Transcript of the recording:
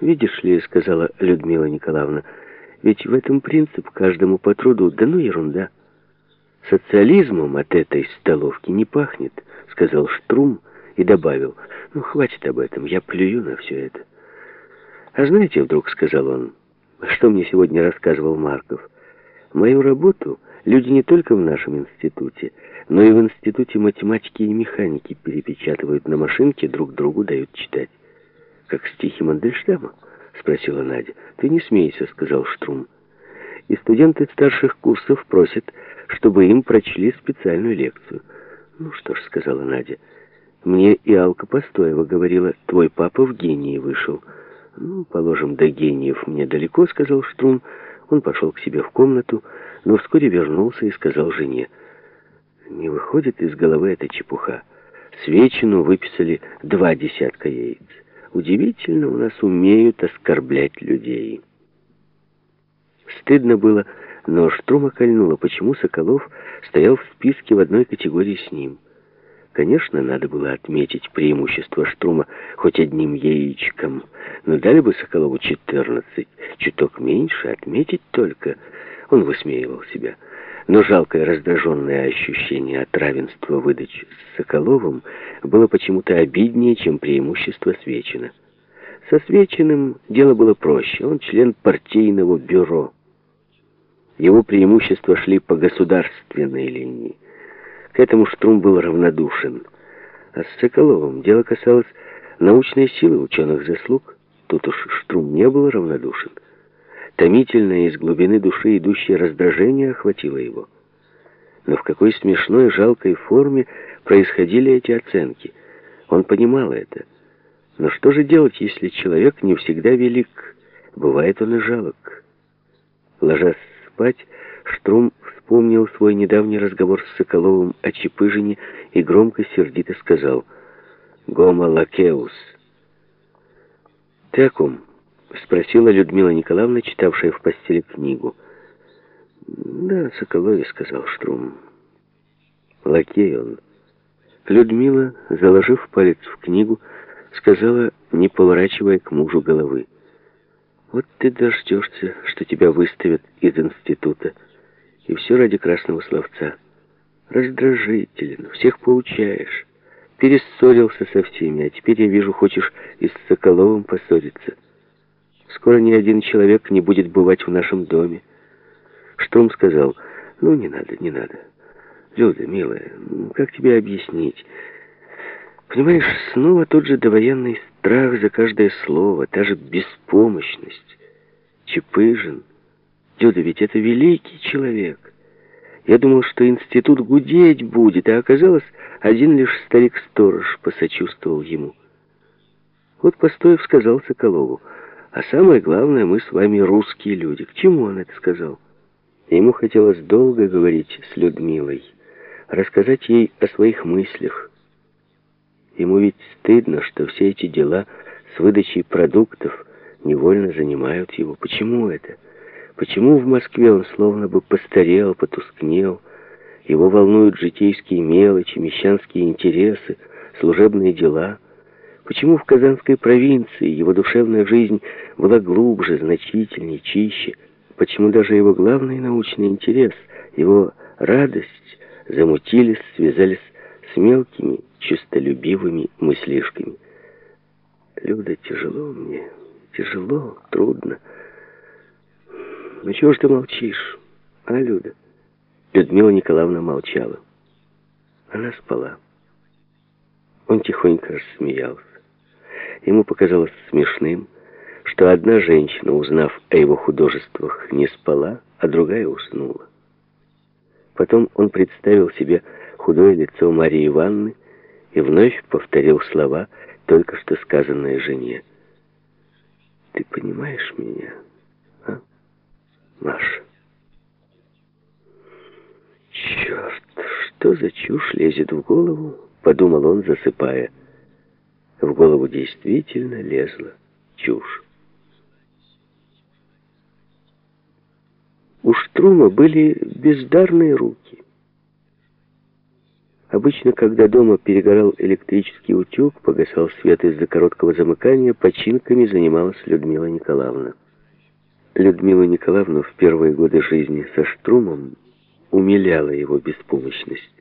«Видишь ли, — сказала Людмила Николаевна, — ведь в этом принцип каждому по труду, да ну ерунда. Социализмом от этой столовки не пахнет, — сказал Штрум и добавил, — ну хватит об этом, я плюю на все это. А знаете, вдруг, — сказал он, — что мне сегодня рассказывал Марков? Мою работу люди не только в нашем институте, но и в институте математики и механики перепечатывают на машинке, друг другу дают читать. «Как стихи Мандельштама?» — спросила Надя. «Ты не смейся», — сказал Штрум. «И студенты старших курсов просят, чтобы им прочли специальную лекцию». «Ну что ж», — сказала Надя, — «мне и Алка Постоева говорила, твой папа в гении вышел». «Ну, положим, до гениев мне далеко», — сказал Штрум. Он пошел к себе в комнату, но вскоре вернулся и сказал жене, «Не выходит из головы эта чепуха. Свечину выписали два десятка яиц». Удивительно, у нас умеют оскорблять людей. Стыдно было, но Штрума кольнуло, почему Соколов стоял в списке в одной категории с ним. Конечно, надо было отметить преимущество Штрума хоть одним яичком, но дали бы Соколову 14, чуток меньше, отметить только. Он высмеивал себя. Но жалкое раздраженное ощущение от равенства выдач с Соколовым было почему-то обиднее, чем преимущество Свечина. Со Свечиным дело было проще. Он член партийного бюро. Его преимущества шли по государственной линии. К этому Штрум был равнодушен. А с Соколовым дело касалось научной силы ученых заслуг. Тут уж Штрум не был равнодушен. Томительное из глубины души идущее раздражение охватило его. Но в какой смешной, жалкой форме происходили эти оценки. Он понимал это. Но что же делать, если человек не всегда велик? Бывает он и жалок. Ложась спать, Штрум вспомнил свой недавний разговор с Соколовым о Чепыжине и громко сердито сказал «Гомо лакеус». «Ты о ком?» — спросила Людмила Николаевна, читавшая в постели книгу. «Да, Соколове», — сказал Штрум. «Лакей он». Людмила, заложив палец в книгу, сказала, не поворачивая к мужу головы. «Вот ты дождешься, что тебя выставят из института, и все ради красного словца. Раздражителен, всех поучаешь, перессорился со всеми, а теперь, я вижу, хочешь и с Соколовым поссориться». Скоро ни один человек не будет бывать в нашем доме. Штрум сказал, ну, не надо, не надо. Люда, милая, как тебе объяснить? Понимаешь, снова тот же довоенный страх за каждое слово, та же беспомощность. Чепыжин. Люда, ведь это великий человек. Я думал, что институт гудеть будет, а оказалось, один лишь старик-сторож посочувствовал ему. Вот Постоев сказал Соколову, а самое главное, мы с вами русские люди. К чему он это сказал? Ему хотелось долго говорить с Людмилой, рассказать ей о своих мыслях. Ему ведь стыдно, что все эти дела с выдачей продуктов невольно занимают его. Почему это? Почему в Москве он словно бы постарел, потускнел? Его волнуют житейские мелочи, мещанские интересы, служебные дела – Почему в Казанской провинции его душевная жизнь была глубже, значительнее, чище? Почему даже его главный научный интерес, его радость замутились, связались с мелкими, честолюбивыми мыслишками? Люда, тяжело мне, тяжело, трудно. Ну чего ж ты молчишь, а, Люда? Людмила Николаевна молчала. Она спала. Он тихонько рассмеялся. Ему показалось смешным, что одна женщина, узнав о его художествах, не спала, а другая уснула. Потом он представил себе худое лицо Марии Ивановны и вновь повторил слова, только что сказанные жене. «Ты понимаешь меня, а, Маша?» «Черт, что за чушь лезет в голову?» — подумал он, засыпая. В голову действительно лезла чушь. У Штрума были бездарные руки. Обычно, когда дома перегорал электрический утюг, погасал свет из-за короткого замыкания, починками занималась Людмила Николаевна. Людмила Николаевна в первые годы жизни со Штрумом умиляла его беспомощность.